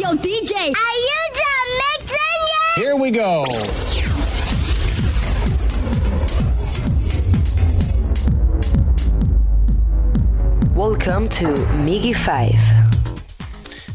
Yo, DJ, Are you done mixing yet? Here we go. Welcome to Miggy 5.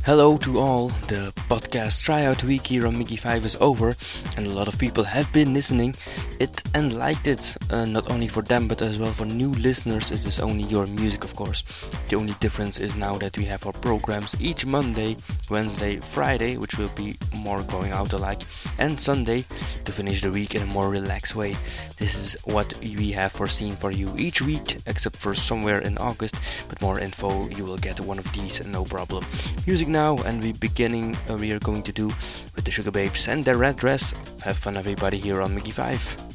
Hello to all. The podcast tryout week here on Miggy 5 is over, and a lot of people have been listening it and liked it. Uh, not only for them, but as well for new listeners. It is only your music, of course. The only difference is now that we have our programs each Monday, Wednesday, Friday, which will be more going out alike, and Sunday to finish the week in a more relaxed way. This is what we have foreseen for you each week, except for somewhere in August. But more info, you will get one of these, no problem. Music now, and we beginning. Uh, we are going to do with the Sugababes and their red dress. Have fun, everybody, here on Miggy Five.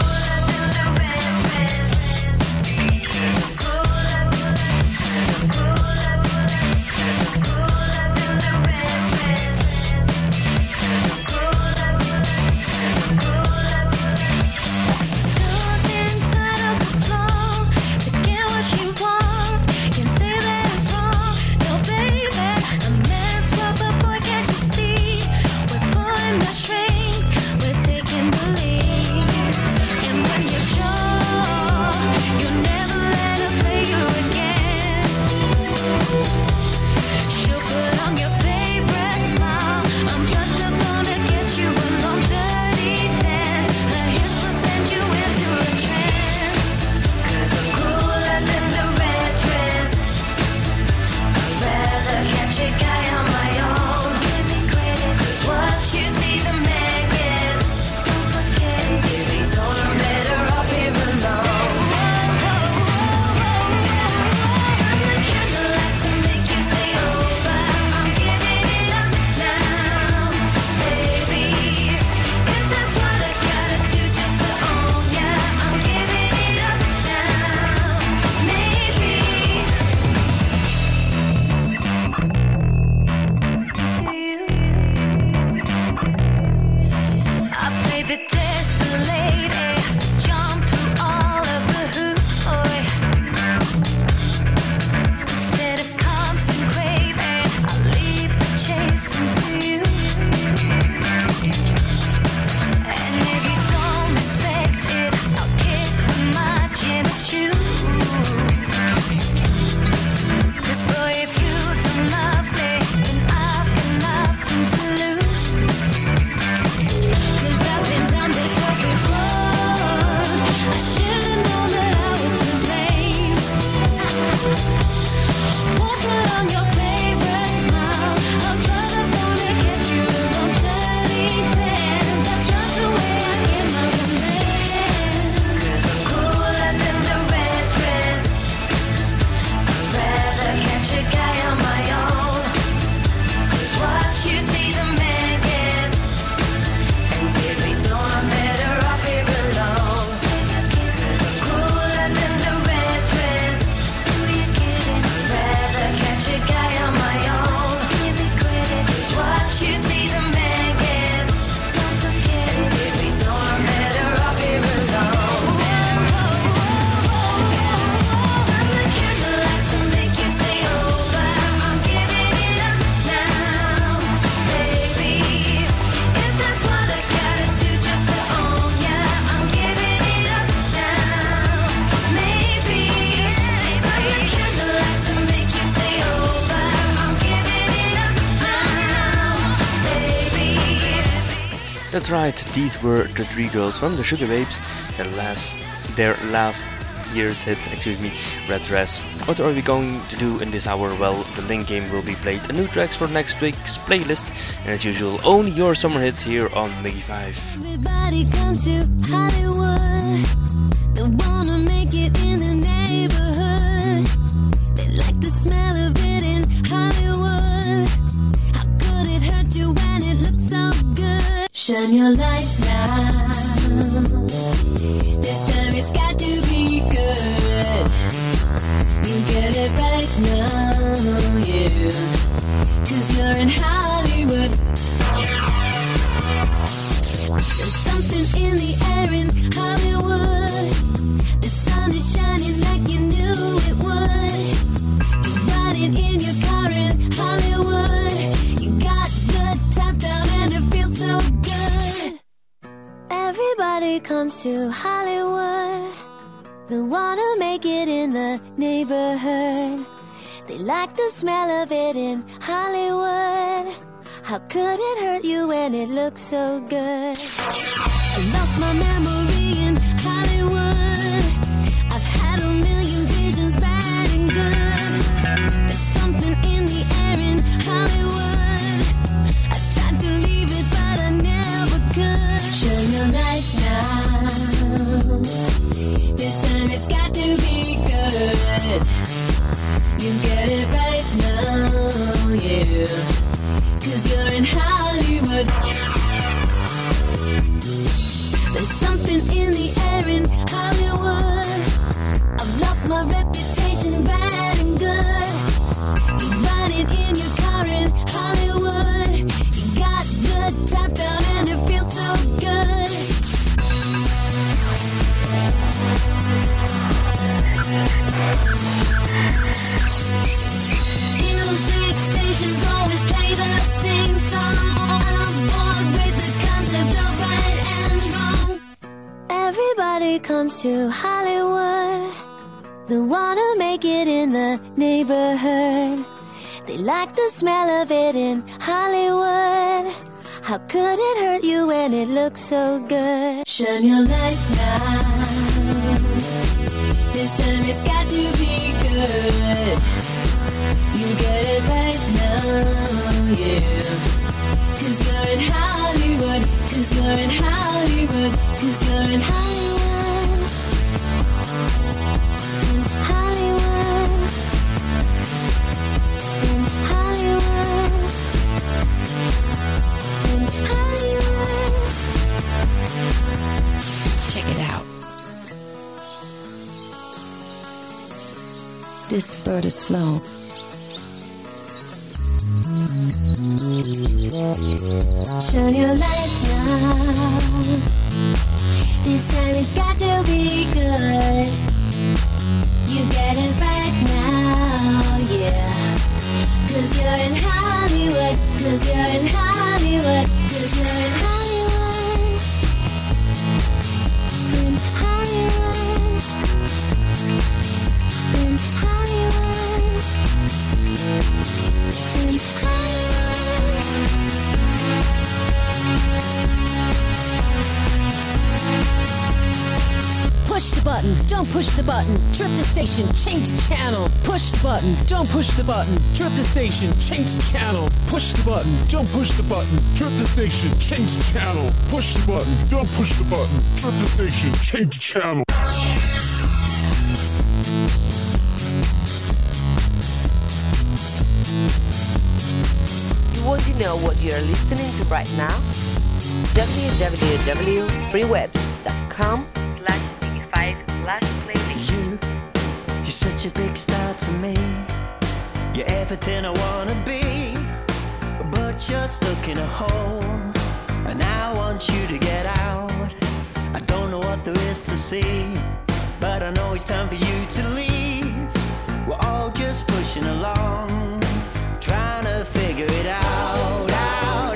That's right, these were the three girls from the Sugababes, their last, their last year's hit, excuse me, Red Dress. What are we going to do in this hour? Well, the link game will be played, a new tracks for next week's playlist, and as usual, only your summer hits here on Miggy 5. Shine your light now. This time it's got to be good. You get it right now, yeah. Cause you're in Hollywood. There's something in the air in Everybody comes to Hollywood. They wanna make it in the neighborhood. They like the smell of it in Hollywood. How could it hurt you when it looks so good? I lost my memory in Hollywood. I've had a million visions, bad and good. There's something in the air in Hollywood. I tried to leave it, but I never could. Light now. This the neighborhood. They like the smell of it in Hollywood. How could it hurt you when it looks so good? Shine your light now. This time it's got to be good. You get it right now, yeah. Cause you're in Hollywood, cause you're in Hollywood, cause you're in Hollywood. This bird is flown. Shine your light now. This time it's got to be good. You get it right now, yeah. Cause you're in Hollywood, cause you're in Hollywood, cause you're in Hollywood. Don't push the button. Trip the station, change channel. Push the button, Don't push the button, trip the station, change channel. Push the button, don't push the button, trip the station, change channel. Push the button, don't push the button, trip the station, change channel. You want to know what you're listening to right now? www.freewebs.com such a big star to me. You're everything I wanna be, but you're stuck in a hole, and I want you to get out. I don't know what there is to see, but I know it's time for you to leave. We're all just pushing along, trying to figure it out, out, out.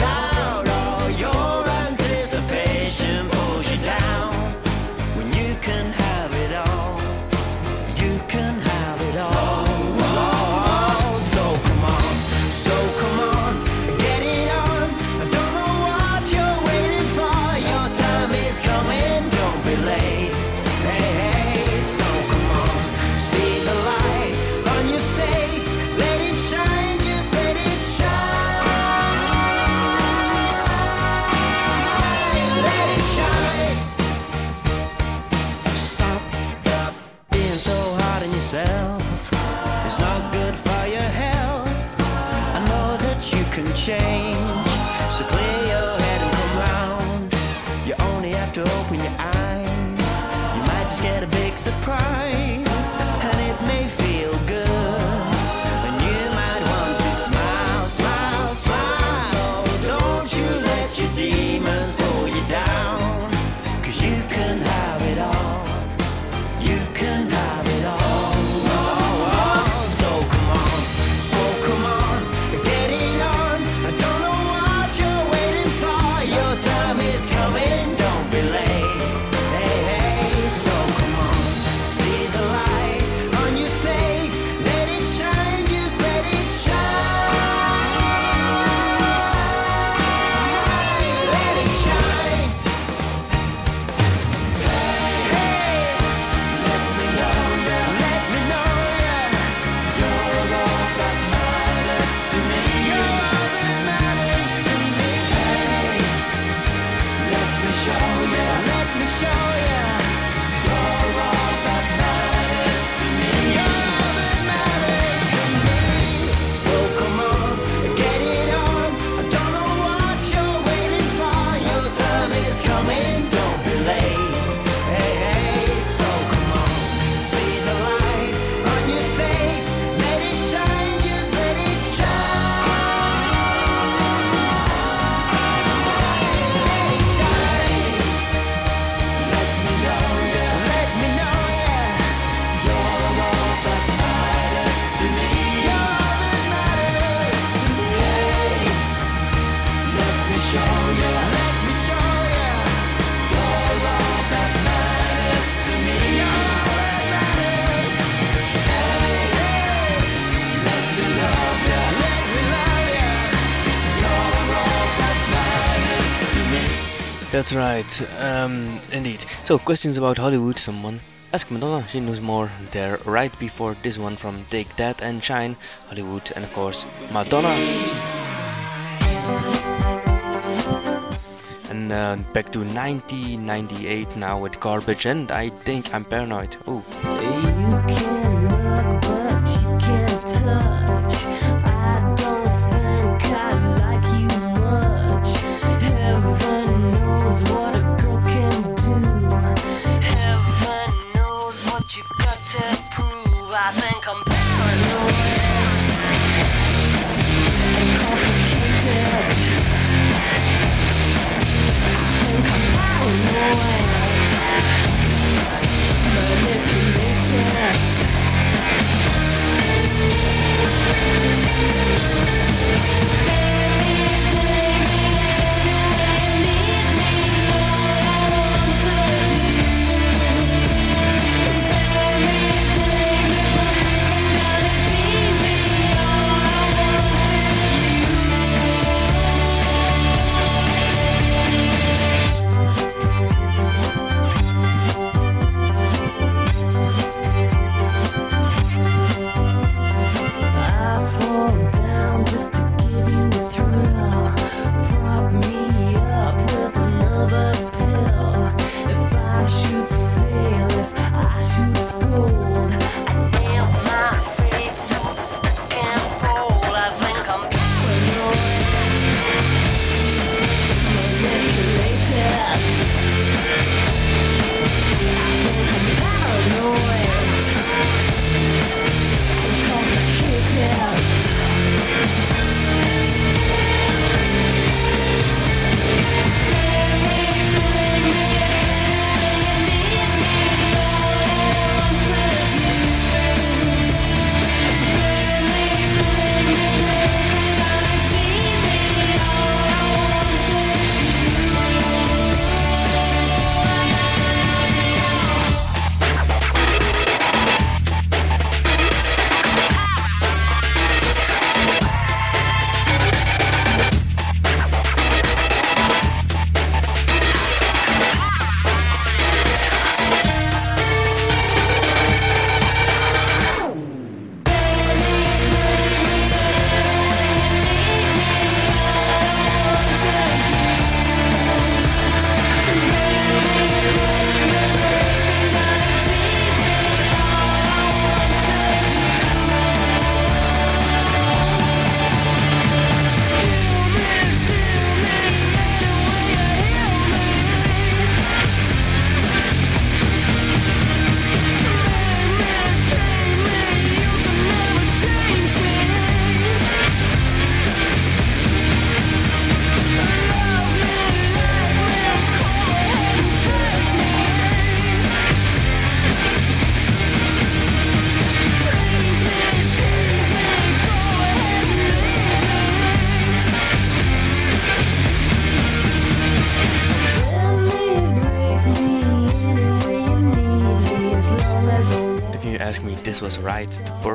That's right, um, indeed. So, questions about Hollywood, someone? Ask Madonna, she knows more. There, right before this one from Take That and Shine, Hollywood, and of course, Madonna. And uh, back to 1998 now with Garbage, and I think I'm paranoid. Oh,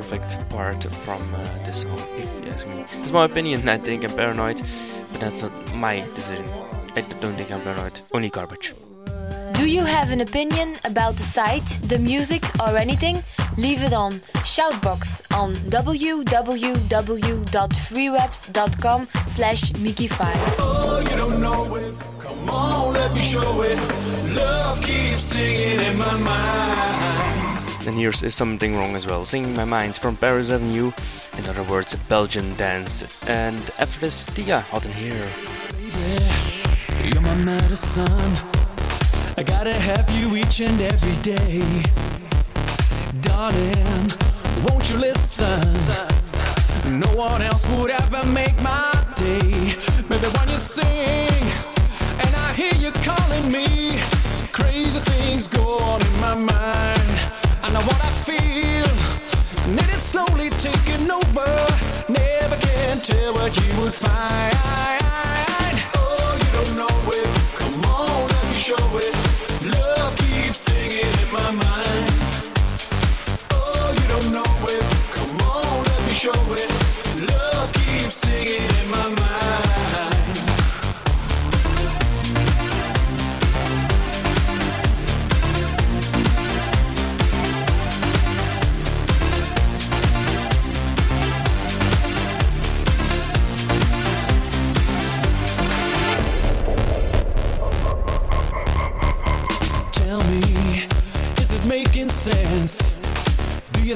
perfect part from uh, this song. If you ask me, it's my opinion. I think I'm paranoid, but that's not my decision. I don't think I'm paranoid. Only garbage. Do you have an opinion about the site, the music, or anything? Leave it on Shoutbox on www.freewebs.com slash Mickey5. Oh, you don't know it. Come on, let me show it. Love keeps singing in my mind. And here's is something wrong as well. Singing My Mind from Paris Avenue. In other words, a Belgian dance. And this, Tiga, hot in here. You're my medicine. I gotta have you each and every day. Darling, won't you listen? No one else would ever make my day. Maybe when you sing, and I hear you calling me, crazy things go on in my mind. I know what I feel. And it is slowly taking over. Never can tell what you would find. Oh, you don't know it. Come on, let me show it. Love keeps singing in my mind. Oh, you don't know it. Come on, let me show it.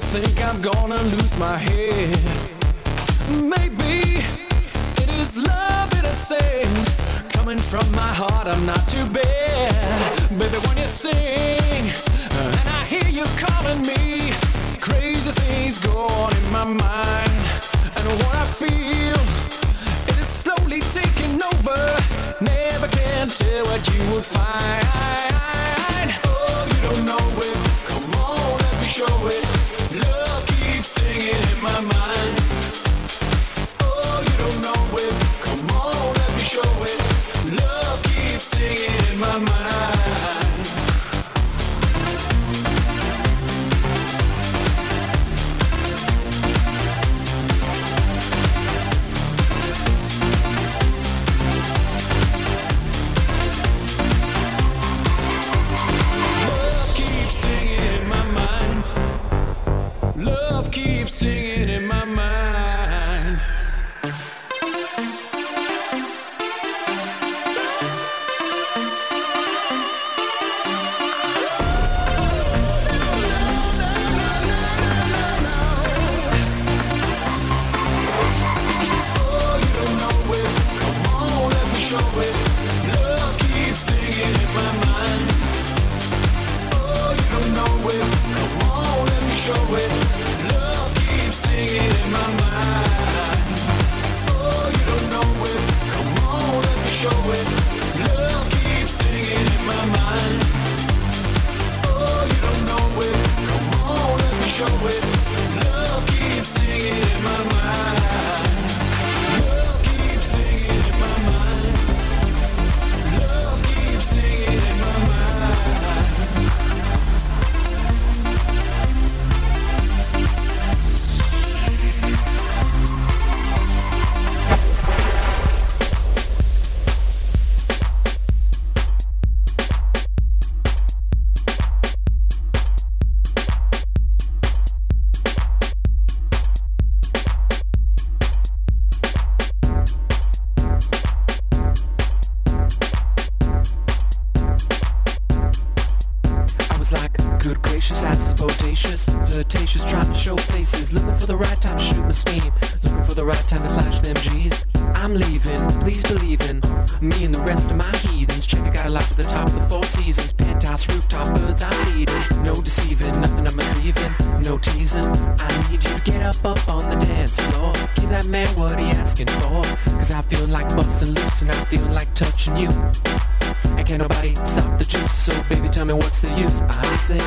Think I'm gonna lose my head? Maybe it is love in a sense. Coming from my heart, I'm not too bad. Baby, when you sing, and I hear you calling me, crazy things go on in my mind. And what I feel, it is slowly taking over. Never can tell what you would find. Oh, you don't know it. Come on, let me show it. Man what he asking for, cause I feel like busting loose and I feel like touching you. And can't nobody stop the juice, so baby, tell me what's the use? I say,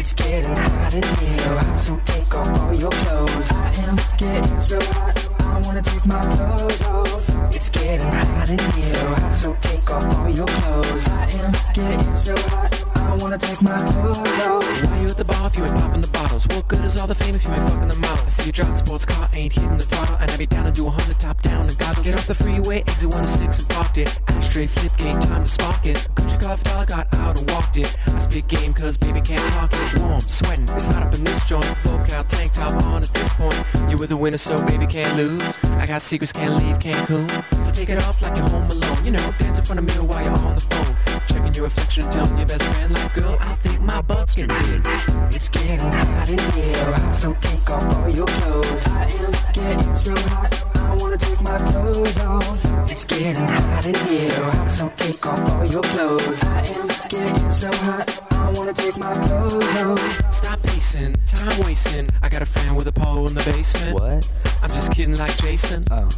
It's getting hot in here, so hot, so take off all your clothes. I am getting so hot, so I wanna take my clothes off. It's getting hot in here, so hot, so take off all your clothes. I am getting so hot, I wanna take my clothes off. You at the bar if you ain't popping the bottles? What good is all the fame if you ain't fucking the models? I see you drive a sports car, ain't hitting the throttle, and I be down to do a hundred top down and goggles. Get off the freeway, exit 106 and parked it. Ashtray flip game, time to spark it. Gucci coffee dollar got out and walked it. I spit game cause baby can't talk it. Warm, sweating, it's hot up in this joint. Vocal tank top on at this point. You were the winner, so baby can't lose. I got secrets, can't leave Cancun. So take it off like you're home alone. You know, dance in front of me while you're on the phone. Checking your reflection, telling your best friend, like, girl, I think my butt's getting big. It's getting hot in here, so take off all your clothes. I am getting so hot, I wanna take my clothes off. It's getting hot in here, so hot, so take off all your clothes. I am getting so hot, I wanna take my clothes off. Stop pacing, time wasting. I got a fan with a pole in the basement. What? I'm just kidding like Jason. Oh.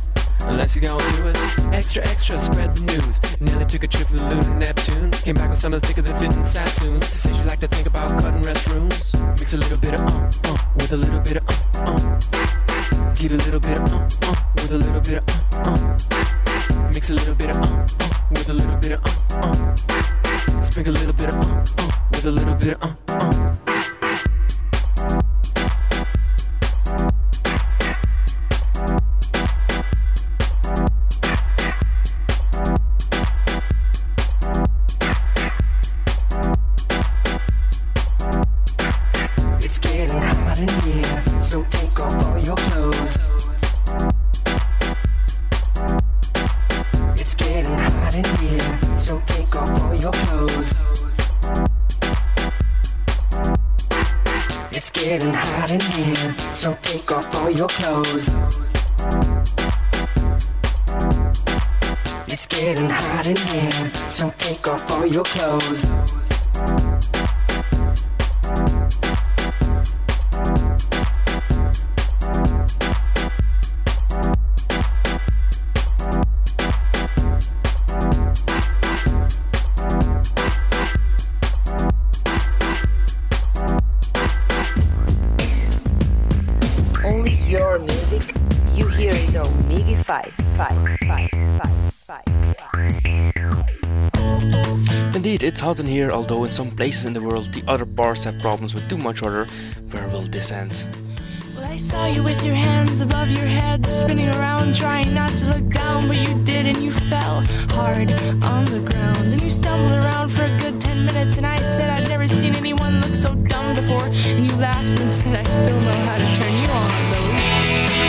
Unless you're gonna do it. Extra, extra, spread the news. Nearly took a trip to the lunar Neptune. Came back with something thicker than fitting Sassoon. Says you like to think about cutting restrooms. Mix a little bit of uh, uh, with a little bit of uh, Give a little bit of uh, uh, with a little bit of uh, uh. Mix a little bit of uh, uh, with a little bit of uh, uh. Sprinkle a little bit of uh, uh, with a little bit of uh, uh. It's getting hot in here, so take off all your clothes. It's getting hot in here, so take off all your clothes. 2000 here, although in some places in the world the other bars have problems with too much order. Where will this end? Well, I saw you with your hands above your head, spinning around, trying not to look down, but you did and you fell hard on the ground. You stumbled around for a good 10 minutes, and I said I'd never seen anyone look so dumb before. And you laughed and said, I still know how to turn you on, though.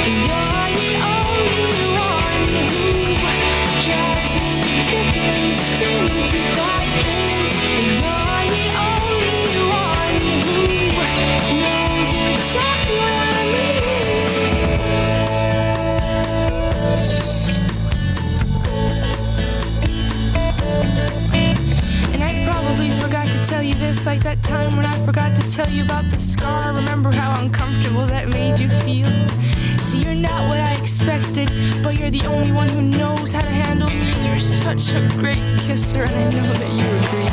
And you're the only one who drags me kicking, screaming this, like that time when I forgot to tell you about the scar. Remember how uncomfortable that made you feel? See, you're not what I expected, but you're the only one who knows how to handle me. You're such a great kisser, and I know that you agree.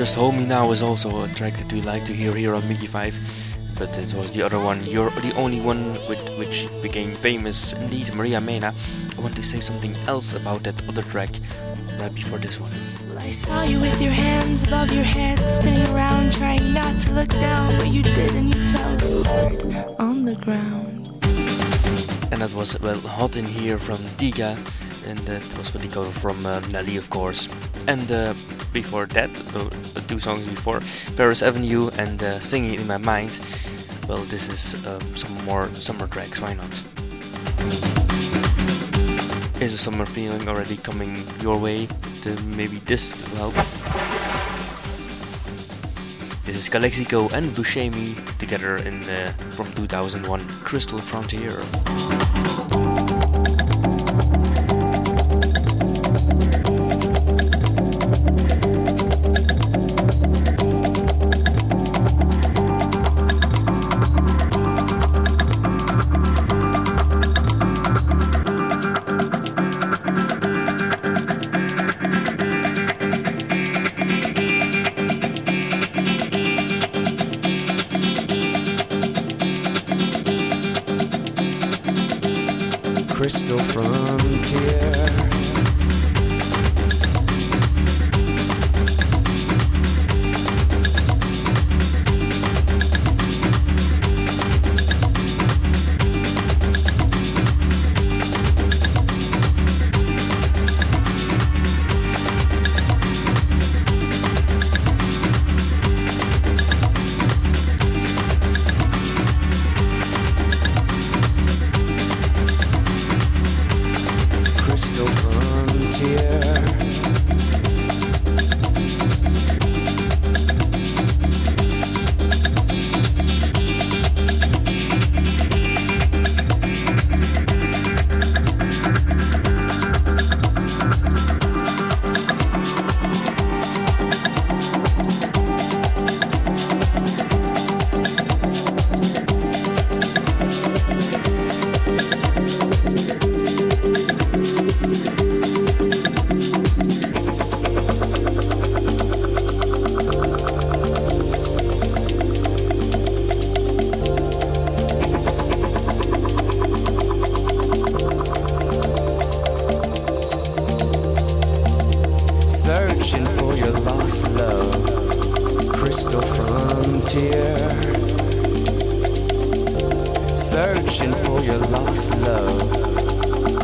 Just Hold Me Now is also a track that we like to hear here on Miggy 5. But it was the other one, you're the only one with which became famous. Indeed, Maria Mena. I want to say something else about that other track right before this one. I saw you with your hands above your head, spinning around, trying not to look down, but you did, and you fell on the ground. And that was, well, Hot in Here from Tiga. And that was for the cover from uh, Nelly, of course. And uh, before that, uh, two songs before, Paris Avenue and uh, Singing in My Mind. Well, this is um, some more summer tracks, why not? Is the summer feeling already coming your way? Then maybe this will help. This is Calexico and Buscemi together in uh, from 2001 Crystal Frontier.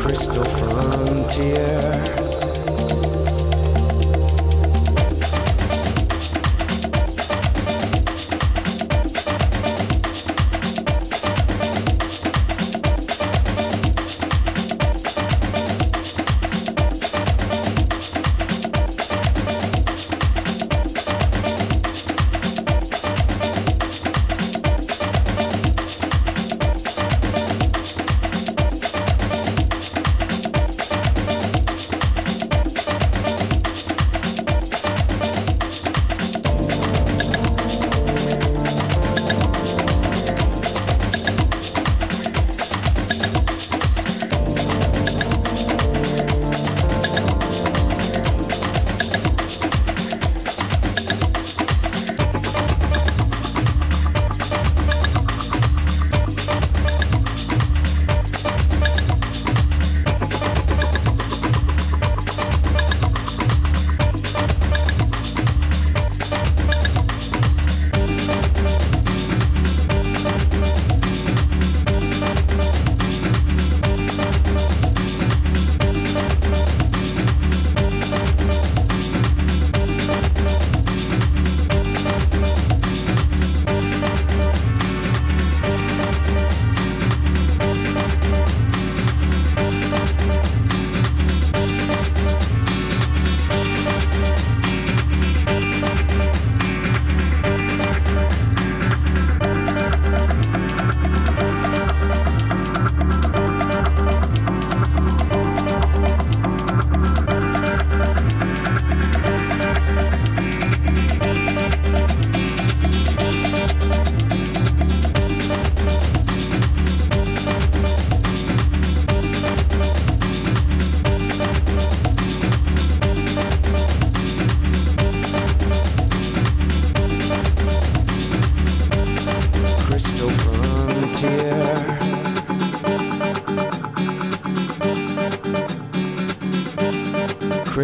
Crystal frontier.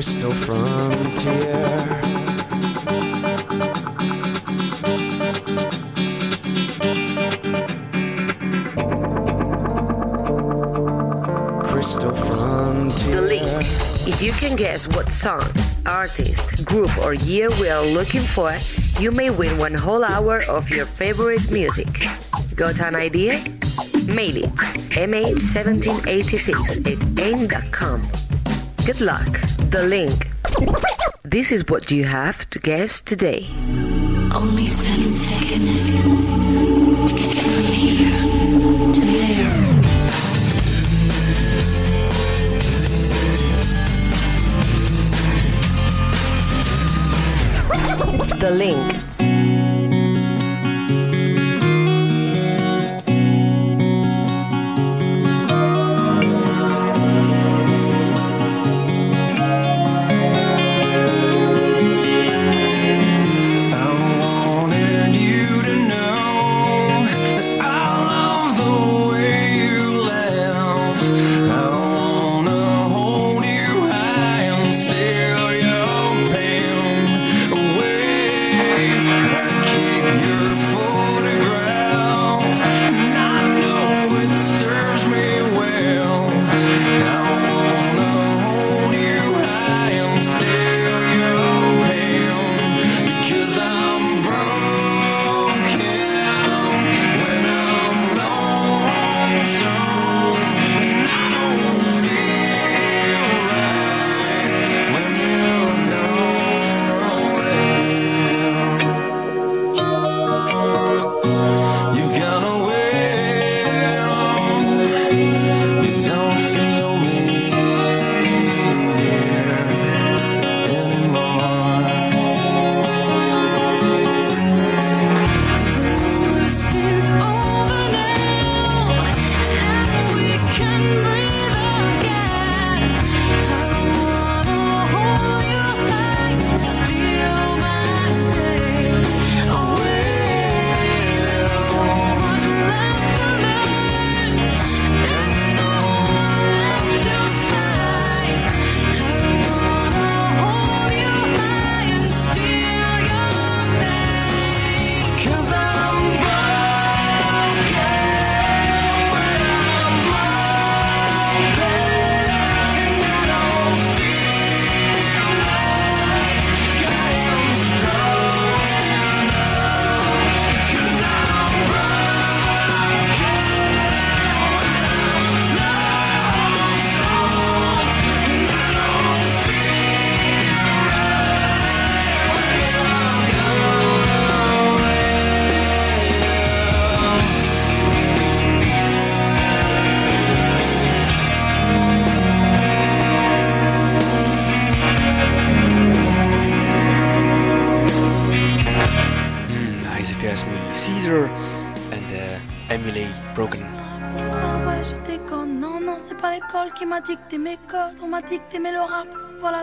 Crystal frontier. The link. If you can guess what song, artist, group, or year we are looking for, you may win one whole hour of your favorite music. Got an idea? Mail it mh1786 at aim.com. Good luck. The link. This is what you have to guess today. Only seven seconds to get from here to there. The link.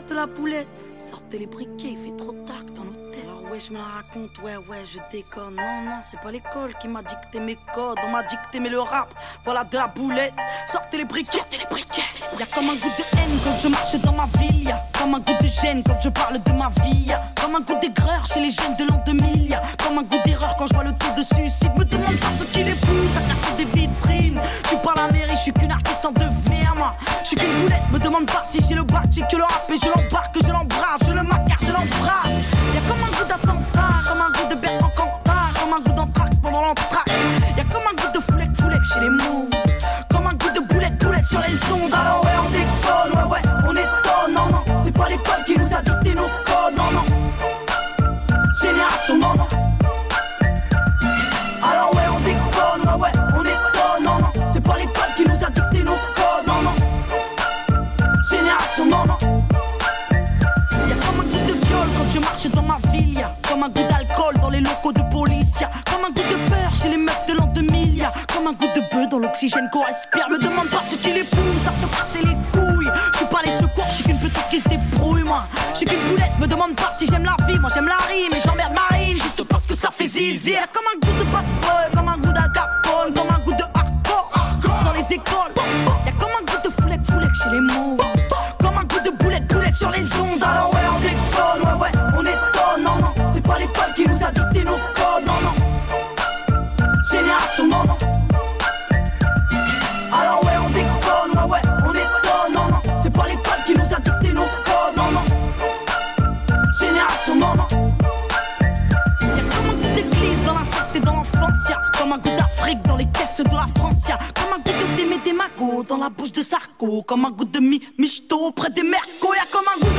De la boulette. Sortez les briquets, il fait trop tard dans l'hôtel. Alors ouais, je me la raconte. Ouais, ouais, je déconne. Non, non, c'est pas l'école qui m'a dicté mes codes. On m'a dicté mais le rap. Voilà de la boulette. Sortez les briquets. Sortez les briquets. Y'a comme un goût de haine quand je marche dans ma ville. Y'a comme un goût de gêne quand je parle de ma vie. Y'a comme un goût d'aigreur chez les jeunes de l'an 2000. Je suis qu'une boulette, me demande pas si j'ai le bac, j'ai que le rap et je l'embarque, l'oxygène qu'on respire. Me demande pas ce qui les pousse à te casser les couilles. Je suis pas les secours, je suis qu'une petite qui se débrouille, moi. Je suis qu'une boulette, me demande pas si j'aime la vie, moi j'aime la rime comme un goût de mi michto près des mercos, y'a comme un goût de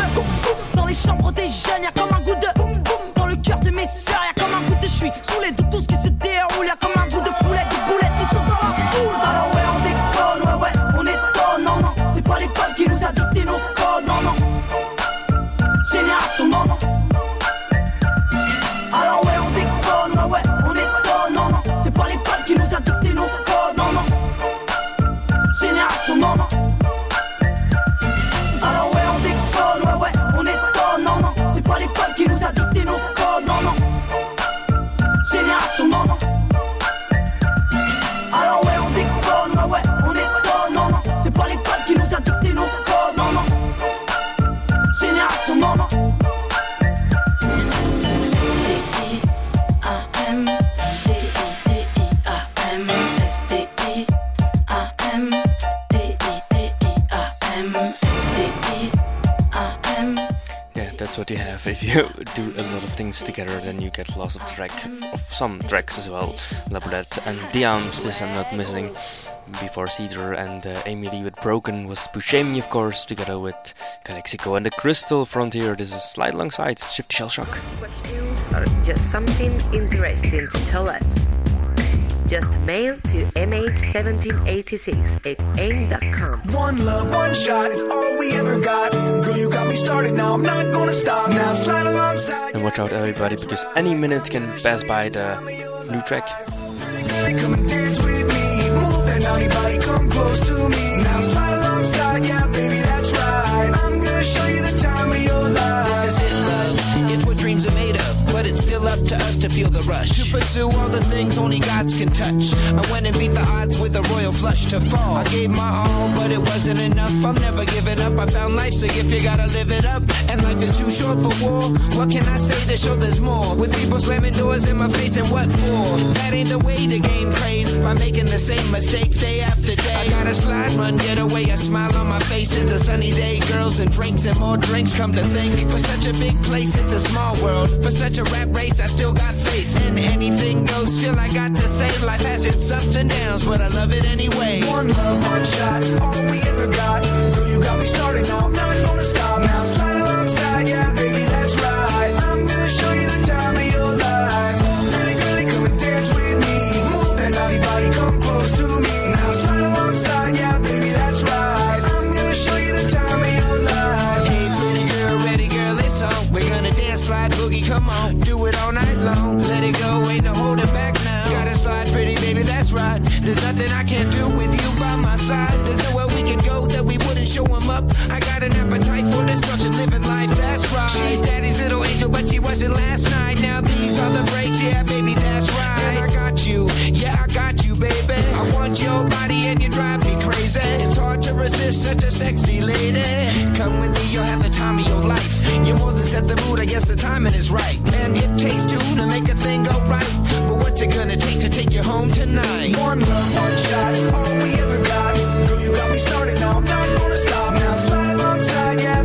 things together, then you get lots of track of some tracks as well. La Boulette and Diam's, this I'm not missing. Before Seether and uh, Amy Lee with Broken was Buscemi, of course, together with Calexico and the Crystal Frontier. This is Slide Alongside, Shifty Shellshock. questions or just something interesting to tell us, just mail to mh1786 at aim.com. One love, one shot, it's all we ever got. Girl, you got me started, now I'm not gonna stop. Now slide alongside. And watch out, everybody, because any minute can pass by the new track. Feel the rush. To pursue all the things only gods can touch. I went and beat the odds with a royal flush to fall. I gave my all, but it wasn't enough. I'm never giving up. I found life's a gift, you gotta live it up. And life is too short for war. What can I say to show there's more? With people slamming doors in my face, and what for? That ain't the way to gain praise. By making the same mistake day after day. I gotta slide, run, get away. A smile on my face. It's a sunny day. Girls and drinks and more drinks. Come to think, for such a big place, it's a small world. For such a rap race, I still got faith. And anything goes. Still, I got to say, life has its ups and downs, but I love it anyway. One love, one shot, all we ever got. Girl, you got me started, now I'm not gonna stop. Now slide alongside, yeah, baby, that's right. I'm gonna show you the time of your life. Really, really come and dance with me. Move that naughty body, come close to me. Now slide alongside, yeah, baby, that's right. I'm gonna show you the time of your life. Hey, pretty girl, ready girl, it's on. We're gonna dance, slide, boogie, come on. Let it go, ain't no holding back now. Gotta slide, pretty baby, that's right. There's nothing I can't do with you by my side. There's nowhere we can go that we wouldn't show 'em up. I got an appetite for destruction, living life, that's right. She's daddy's little angel, but she wasn't last night. Now these are the breaks, yeah, baby, that's right. And I got you, yeah, I got you, baby. I want your body and you drive me crazy. It's hard to resist such a sexy lady. Come with me, you'll have the time of your life. You more than set the mood, I guess the timing is right. And it takes two to make a thing go right. But what's it gonna take to take you home tonight? One love, one shot, all we ever got. Girl, you got me started now. I'm not gonna stop. Now slide alongside, yeah,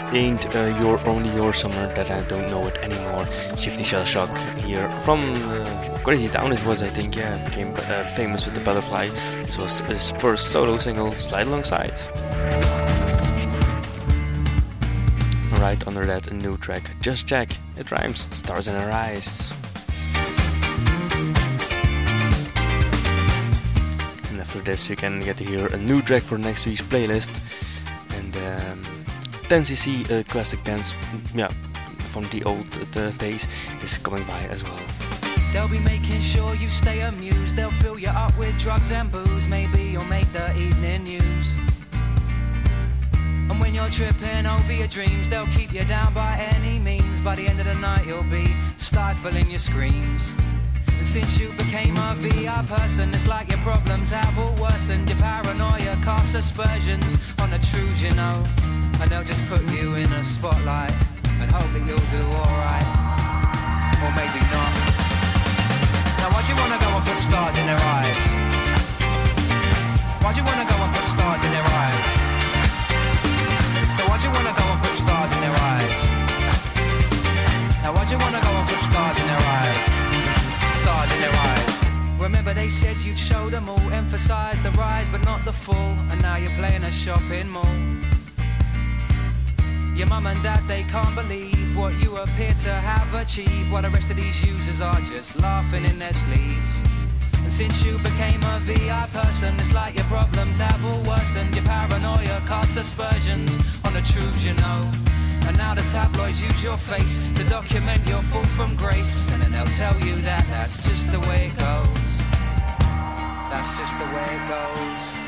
this ain't uh, your only your summer, that I don't know it anymore. Shifty Shellshock here from uh, Crazy Town. It was, I think, yeah, became uh, famous with the Butterfly. This was his first solo single, Slide Alongside. Right under that, a new track, Just Jack. It rhymes, Stars in Her Eyes. And after this, you can get to hear a new track for next week's playlist. And um, 10cc uh, classic dance, yeah, from the old uh, days, is coming by as well. They'll be making sure you stay amused. They'll fill you up with drugs and booze. Maybe you'll make the evening news. And when you're tripping over your dreams, they'll keep you down by any means. By the end of the night, you'll be stifling your screams. And since you became a VI person, it's like your problems have all worsened. Your paranoia casts aspersions on the truths you know. And they'll just put you in a spotlight and hope that you'll do alright. Or maybe not. Now, why do you wanna go and put stars in their eyes? Why do you wanna go and put stars in their eyes? So why'd you wanna go and put stars in their eyes? Now why do you wanna go and put stars in their eyes? Stars in their eyes. Remember they said you'd show them all, emphasize the rise but not the fall, and now you're playing a shopping mall. Your mum and dad, they can't believe what you appear to have achieved, while the rest of these users are just laughing in their sleeves. And since you became a VI person, it's like your problems have all worsened. Your paranoia casts aspersions on the truths you know. And now the tabloids use your face to document your fall from grace. And then they'll tell you that that's just the way it goes. That's just the way it goes.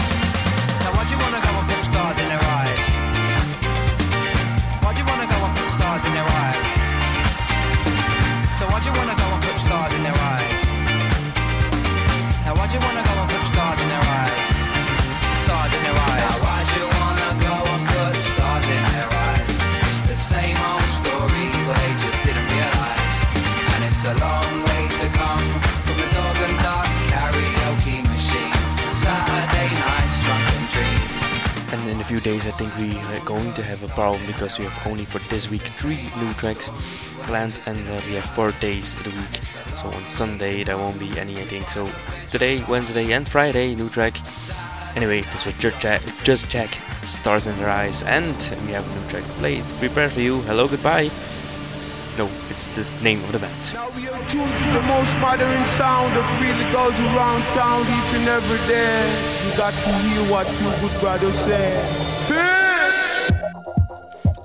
Why'd you wanna go and put stars in their eyes? Why'd you wanna go and put stars in their eyes? So why'd you wanna go and put stars in their eyes? Now why'd you days, I think we are going to have a problem because we have only for this week three new tracks planned, and uh, we have four days of the week. So on Sunday there won't be any, I think. So today, Wednesday, and Friday, new track. Anyway, this was Just Jack, Just Stars in Their Eyes, and we have a new track played, prepared for you. Hello, goodbye. No, it's the name of the band. Tuned to the most modern sound that really goes around town each and every day. You got to hear what your good brother say.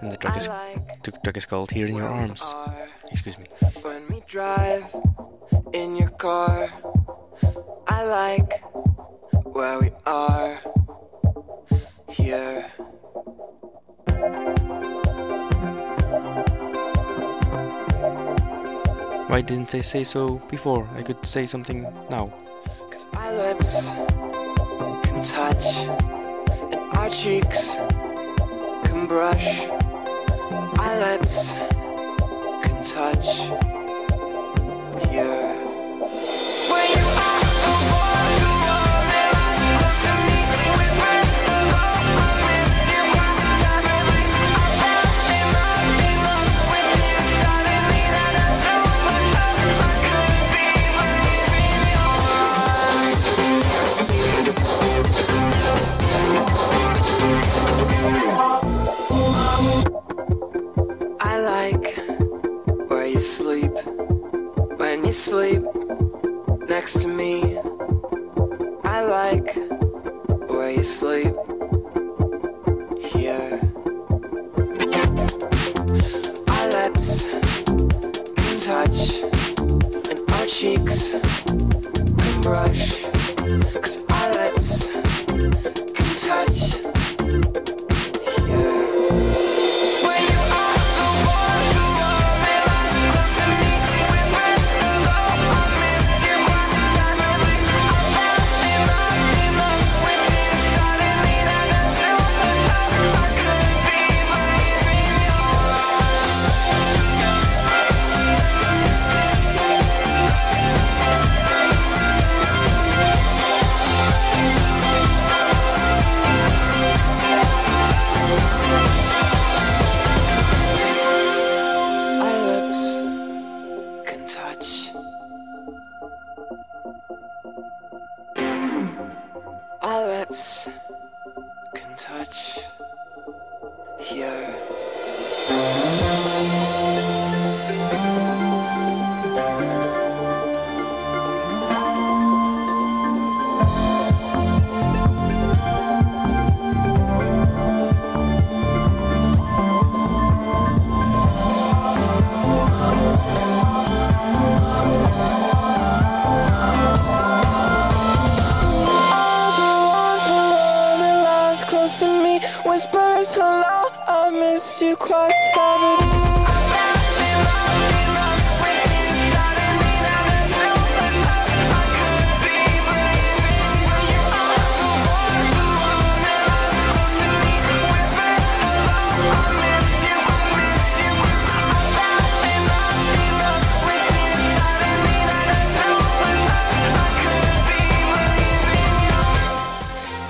And the track is the track is called "Here in Your Arms." Excuse me. When we drive in your car, I like where we are here. Why didn't they say so before? I could say something now. Cause our lips can touch, and our cheeks can brush. Our lips can touch here. I next to me. Our lips can touch here.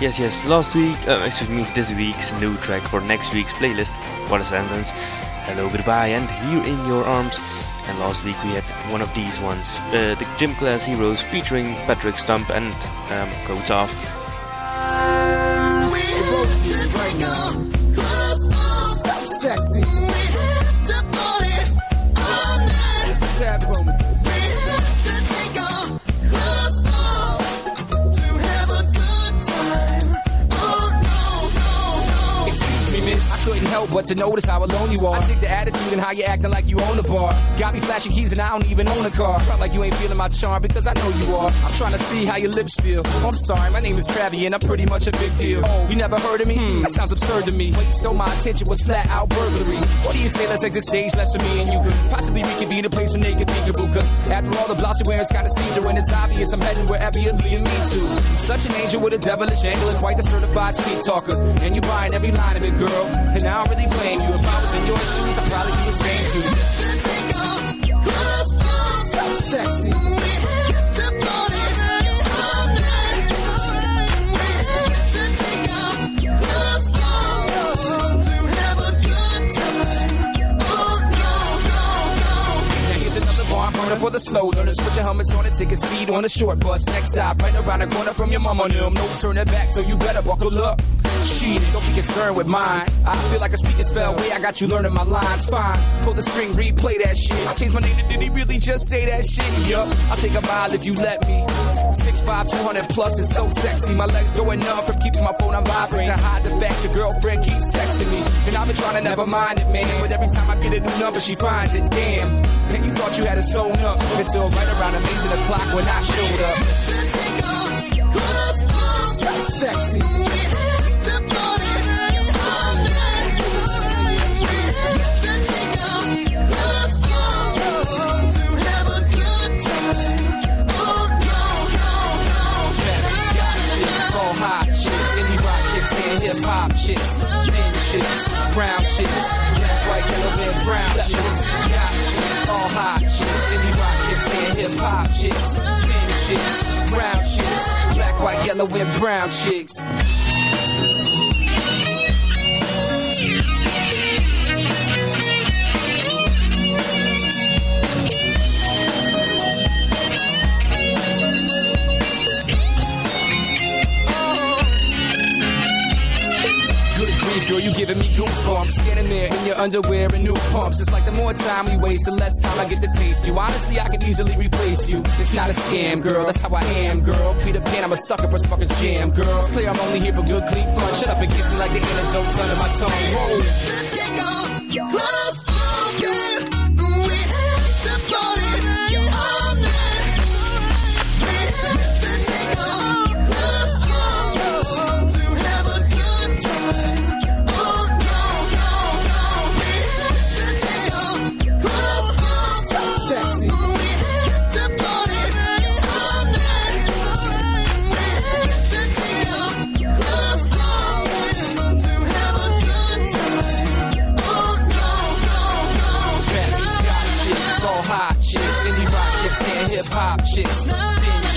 Yes, yes. Last week, uh, excuse me, this week's new track for next week's playlist. What a sentence! Hello, goodbye, and here in your arms. And last week we had one of these ones, uh, the Gym Class Heroes featuring Patrick Stump and um, Clothes Off. But to notice how alone you are. I take the attitude and how you acting like you own the bar. Got me flashing keys and I don't even own a car. Felt like you ain't feeling my charm because I know you are. I'm trying to see how your lips feel. Oh, I'm sorry, my name is Travie and I'm pretty much a big deal. Oh, you never heard of me? Hmm, that sounds absurd to me. What you stole my attention was flat out burglary. What do you say? Let's exit stage left for me and you could possibly reconvene a place some naked peekaboo. Cause after all the blouse you're wearing is kinda see-through and it's obvious I'm heading wherever you're leading me to. Such an angel with a devilish angle and quite the certified speed talker. And you buying every line of it, girl. And now I don't really really blame you. If I was in your shoes, I'd probably be the same too. For the slow learners, put your helmets on and take a seat on the short bus. Next stop, right around the corner from your mama. No, no turning back, so you better buckle up. Don't be concerned with mine. I feel like a speaking spell way. I got you learning my lines. Fine, pull the string, replay that shit. I changed my name to did he really just say that shit? Yup, I'll take a mile if you let me. 6'5", 200 plus is so sexy. My legs going numb from keeping my phone on vibrate. To hide the fact your girlfriend keeps texting me. And I've been trying to never mind it, man. But every time I get a new number, she finds it. Damn. And you thought you had it sewn up. Until right around amazing o'clock when I showed up. So sexy. Hip chicks, thin chicks, brown chicks, black, white, yellow, and brown chicks, yacht chicks, all hot chicks, indie rock chicks, and hip hop chicks, thin chicks, brown chicks, black, white, yellow, and brown chicks. Giving me goosebumps. Standing there in your underwear and new pumps. It's like the more time we waste, the less time I get to taste you. Honestly, I could easily replace you. It's not a scam, girl. That's how I am, girl. Peter Pan, I'm a sucker for Smucker's Jam, girl. It's clear I'm only here for good, clean fun. Shut up and kiss me like the antidotes under my tongue. Whoa. Sexy.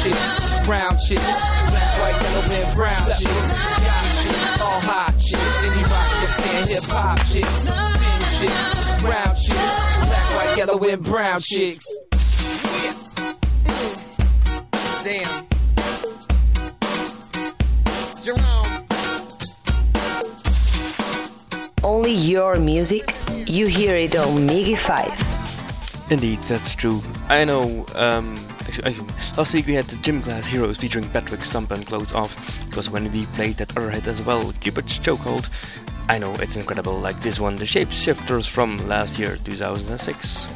Chicks, brown chicks, black, white, yellow, and brown chicks, yacht chicks, all hot chicks, indie rock chicks, and hip hop chicks, thin chicks, brown chicks, black, white, yellow, and brown chicks. Damn. Jerome. Only your music, you hear it on Miggy 5. Indeed, that's true. I know. Um, last week we had the Gym Class Heroes featuring Patrick Stump and Clothes Off. Because when we played that other hit as well, Cupid's Chokehold, I know it's incredible. Like this one, the Shapeshifters from last year, 2006.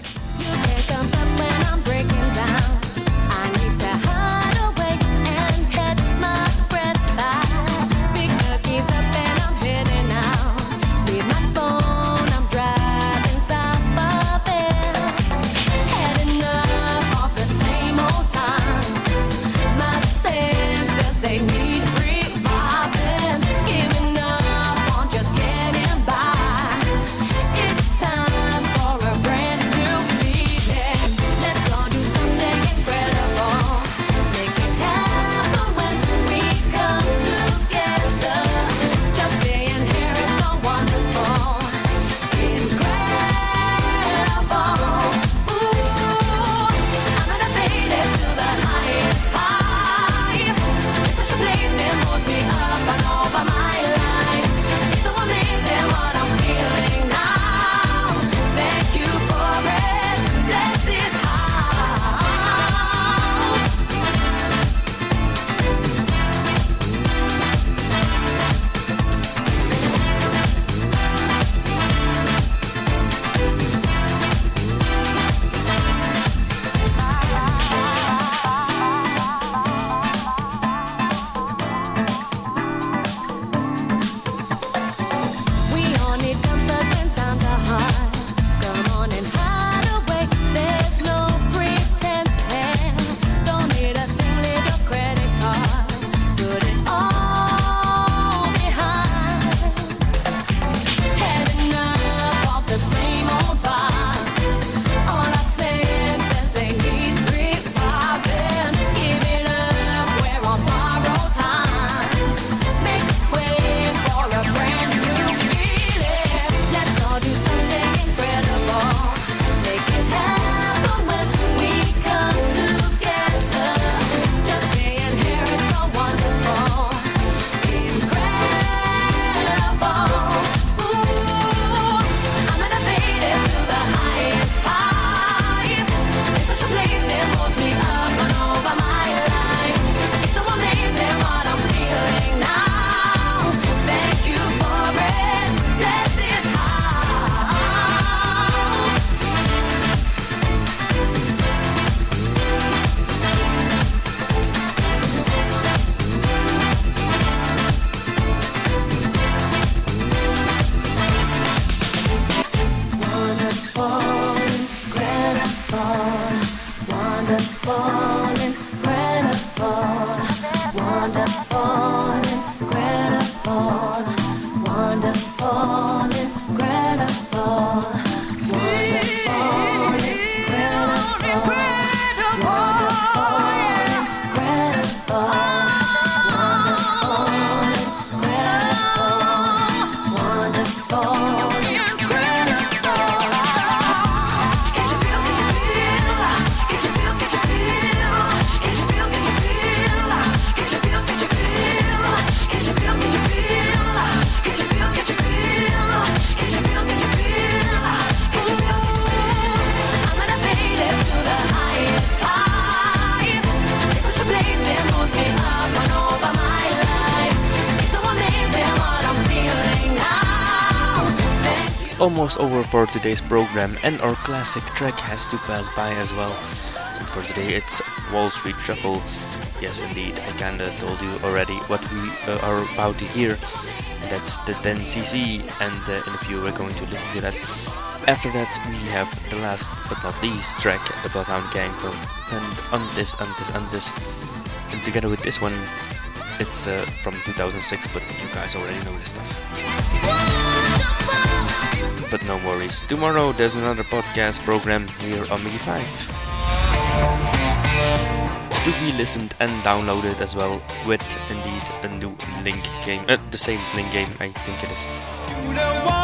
Almost over for today's program, and our classic track has to pass by as well. And for today, it's Wall Street Shuffle. Yes, indeed, I kinda told you already what we uh, are about to hear. And that's the 10cc, and uh, in a few we're going to listen to that. After that, we have the last but not least track, the Bloodhound Gang from and on this, on this, on this. And together with this one, it's uh, from 2006, but you guys already know this stuff. But no worries. Tomorrow there's another podcast program here on Miggy 5. To be listened and downloaded as well with indeed a new link game. Uh, the same link game, I think it is. the Wall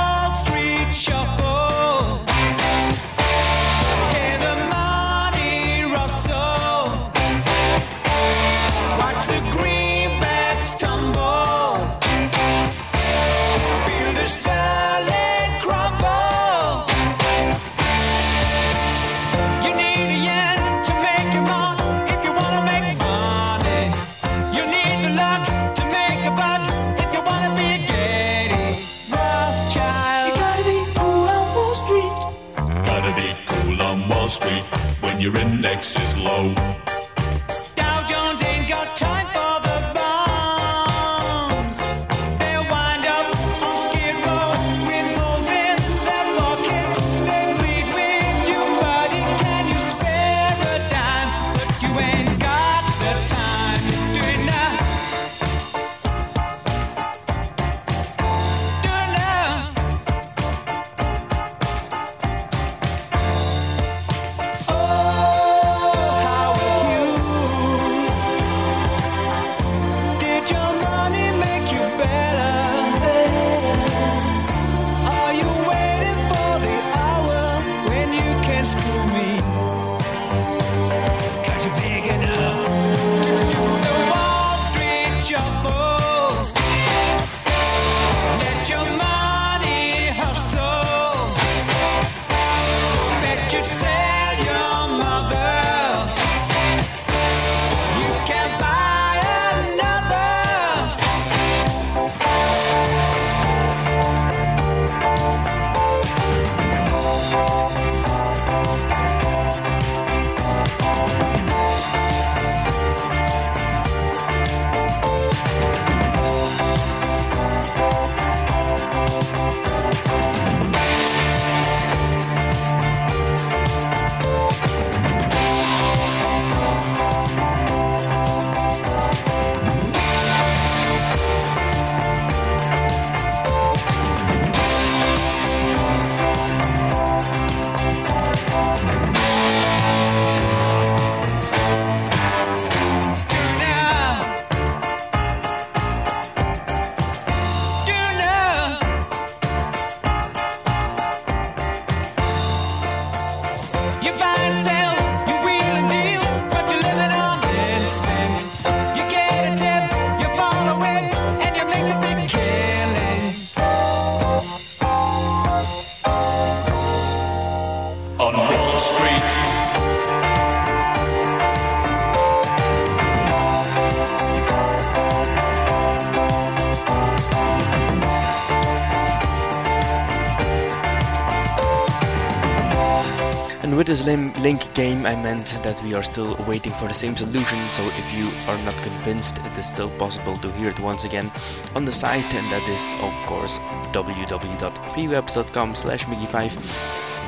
link game, I meant that we are still waiting for the same solution. So if you are not convinced, it is still possible to hear it once again on the site, and that is, of course, www.freewebs.com/migi5.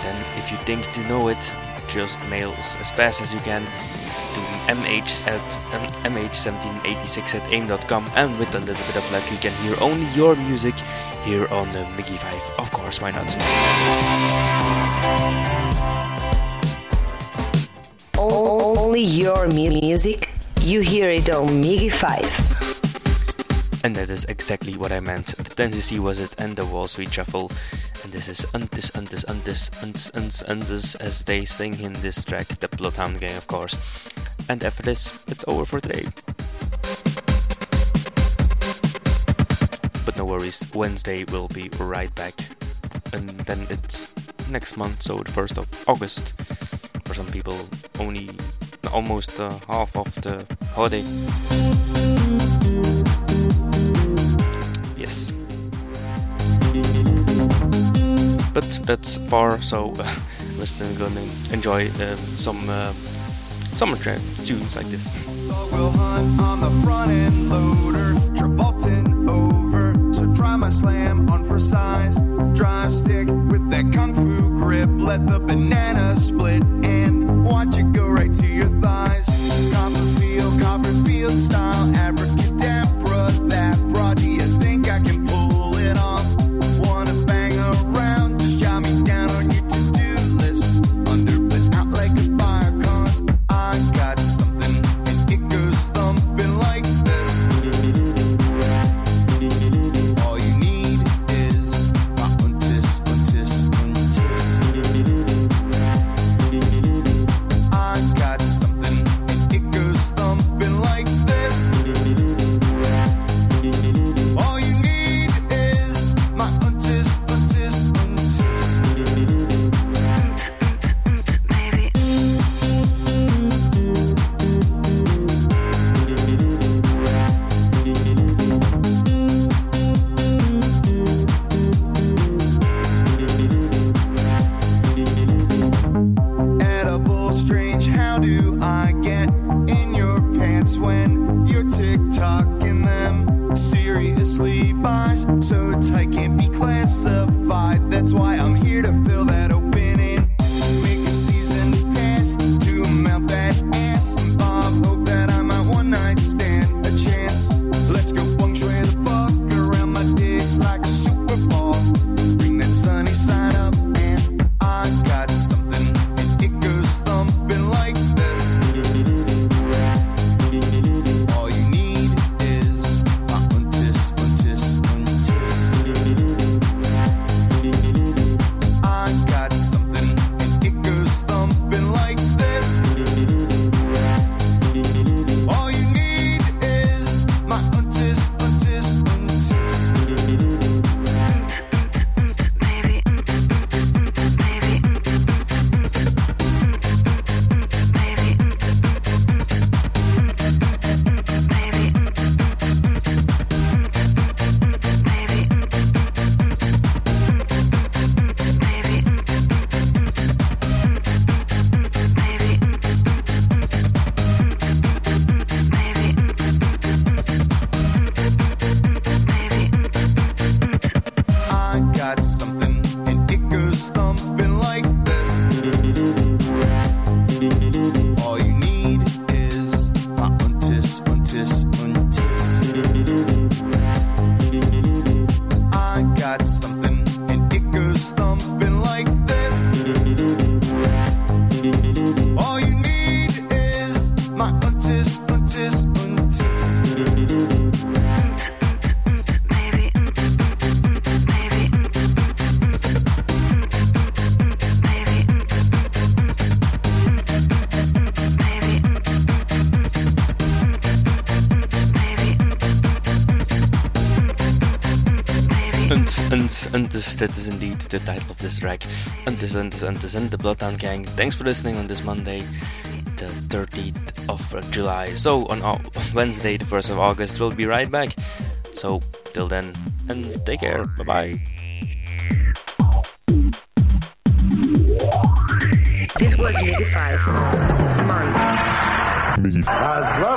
Then, if you think to know it, just mails as fast as you can to mh at um, mh1786 at aim.com and with a little bit of luck you can hear only your music here on the Miggy 5 of course why not your mu- music, you hear it on Miggy 5. and that is exactly what I meant. The 10cc was it and the Wall Street Shuffle. And this is Untis Untis Untis Untis Untis Untis as they sing in this track the Bloodhound Gang of course. And after this it's over for today. But no worries Wednesday will be right back. And then it's next month so the 1st of August. For some people only almost uh, half of the holiday yes but that's far so we're still gonna enjoy um, some uh, summer tunes like this. So. Drive stick with that kung fu grip. Let the banana split and watch it go right to your thighs. Copperfield, Copperfield style, this is indeed the title of this track. Untus, Untus, Untus, and the Bloodhound Gang. Thanks for listening on this Monday, the 30th of July. So, on Wednesday, the 1st of August, we'll be right back. So, till then, and take care. Bye bye. This was Miggy 5 Monday. Miggy 5.